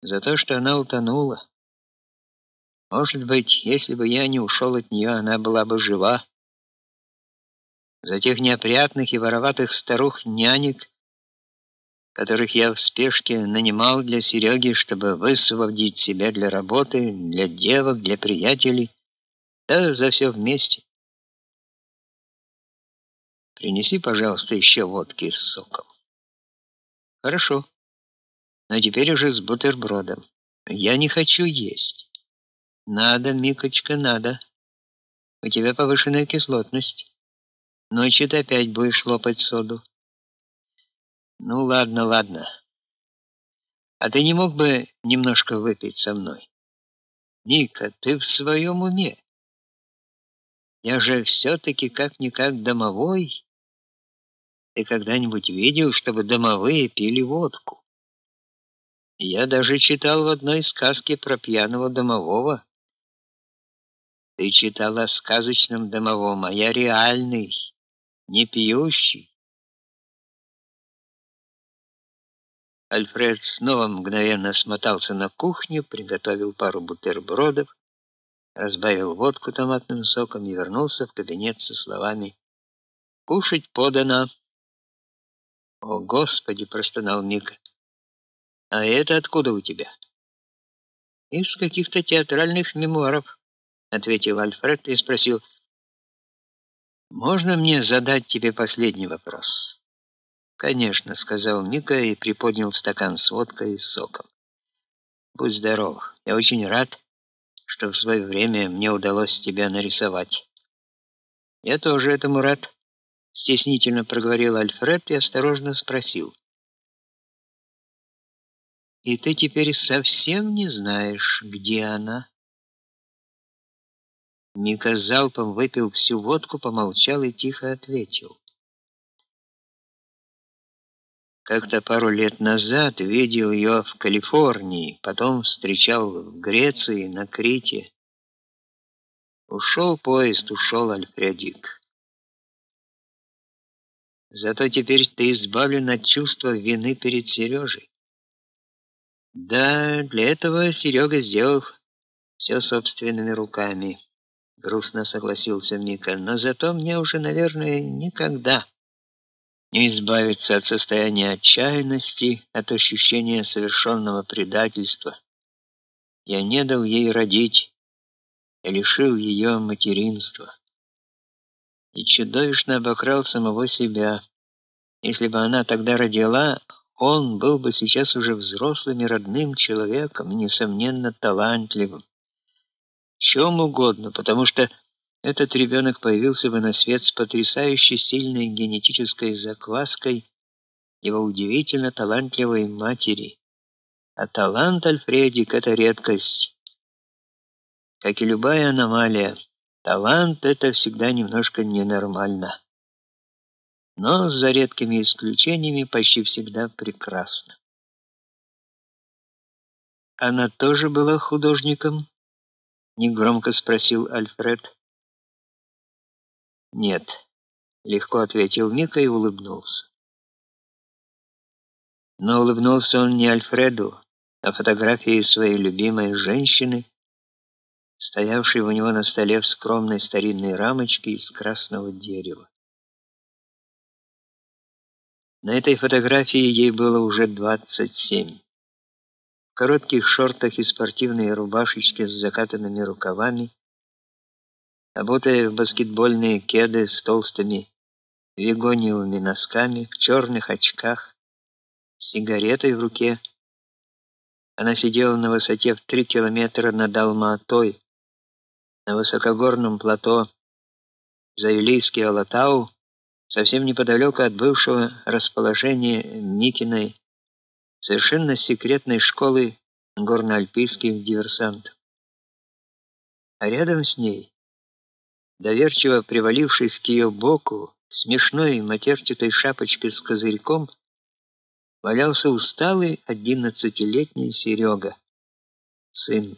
за то, что она утонула. Может быть, если бы я не ушел от нее, она была бы жива. За тех неопрятных и вороватых старух-нянек, которых я в спешке нанимал для Сереги, чтобы высвободить себя для работы, для девок, для приятелей, да за все вместе. Принеси, пожалуйста, еще водки с соком. Хорошо. Но теперь уже с бутербродом. Я не хочу есть. Надо, Микочка, надо. У тебя повышенная кислотность. Ночью ты опять будешь лопать соду. Ну ладно, ладно. А ты не мог бы немножко выпить со мной? Ника, ты в своем уме? Я же все таки как-никак домовой. Ты когда-нибудь видел, чтобы домовые пили водку? Я даже читал в одной сказке про пьяного домового. Ты читал о сказочном домовом, а я реальный, не пьющий. Альфред снова мгновенно смотался на кухню, приготовил пару бутербродов, разбавил водку томатным соком и вернулся в кабинет со словами: "Кушать подано". "О, господи", простонал Мика. "А это откуда у тебя?" "Из каких-то театральных мемуаров", ответил Альфред и спросил: "Можно мне задать тебе последний вопрос?" Конечно, сказал Мика и приподнял стакан с водкой и соком. Будь здоров. Я очень рад, что в свое время мне удалось тебя нарисовать. Я тоже этому рад, стеснительно проговорил Альфред и осторожно спросил: И ты теперь совсем не знаешь, где она? Мика залпом выпил всю водку, помолчал и тихо ответил: как-то пару лет назад видел ее в Калифорнии, потом встречал в Греции, на Крите. Ушел поезд, ушел Альфредик. Зато теперь ты избавлен от чувства вины перед Сережей. Да, для этого Серега сделал все собственными руками, грустно согласился Мика. Но зато мне уже, наверное, никогда не избавиться от состояния отчаянности, от ощущения совершенного предательства. Я не дал ей родить, я лишил ее материнства. И чудовищно обокрал самого себя. Если бы она тогда родила, он был бы сейчас уже взрослым и родным человеком, несомненно талантливым. Чем угодно, потому что этот ребенок появился бы на свет с потрясающе сильной генетической закваской его удивительно талантливой матери. А талант Альфредик это редкость. Как и любая аномалия, талант это всегда немножко ненормально. Но за редкими исключениями почти всегда прекрасно. Она тоже была художником? негромко спросил Альфред. Нет, легко ответил Мика и улыбнулся. Но улыбнулся он не Альфреду, а фотографии своей любимой женщины, стоявшей у него на столе в скромной старинной рамочке из красного дерева. На этой фотографии ей было уже 27. В коротких шортах и спортивной рубашечке с закатанными рукавами обутая в баскетбольные кеды с толстыми вегониевыми носками, в черных очках, с сигаретой в руке. Она сидела на высоте в три километра над Алма-Атой, на высокогорном плато Заилийский Алатау, совсем неподалеку от бывшего расположения Микиной совершенно секретной школы горно-альпийских диверсантов. А рядом с ней доверчиво привалившись к ее боку, смешной матерчатой шапочкой с козырьком, валялся усталый одиннадцатилетний Серега, сын.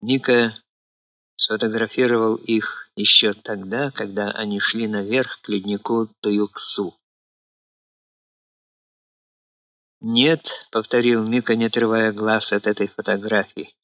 Ника сфотографировал их еще тогда, когда они шли наверх к леднику Туюксу. Нет, повторил Мика, не отрывая глаз от этой фотографии.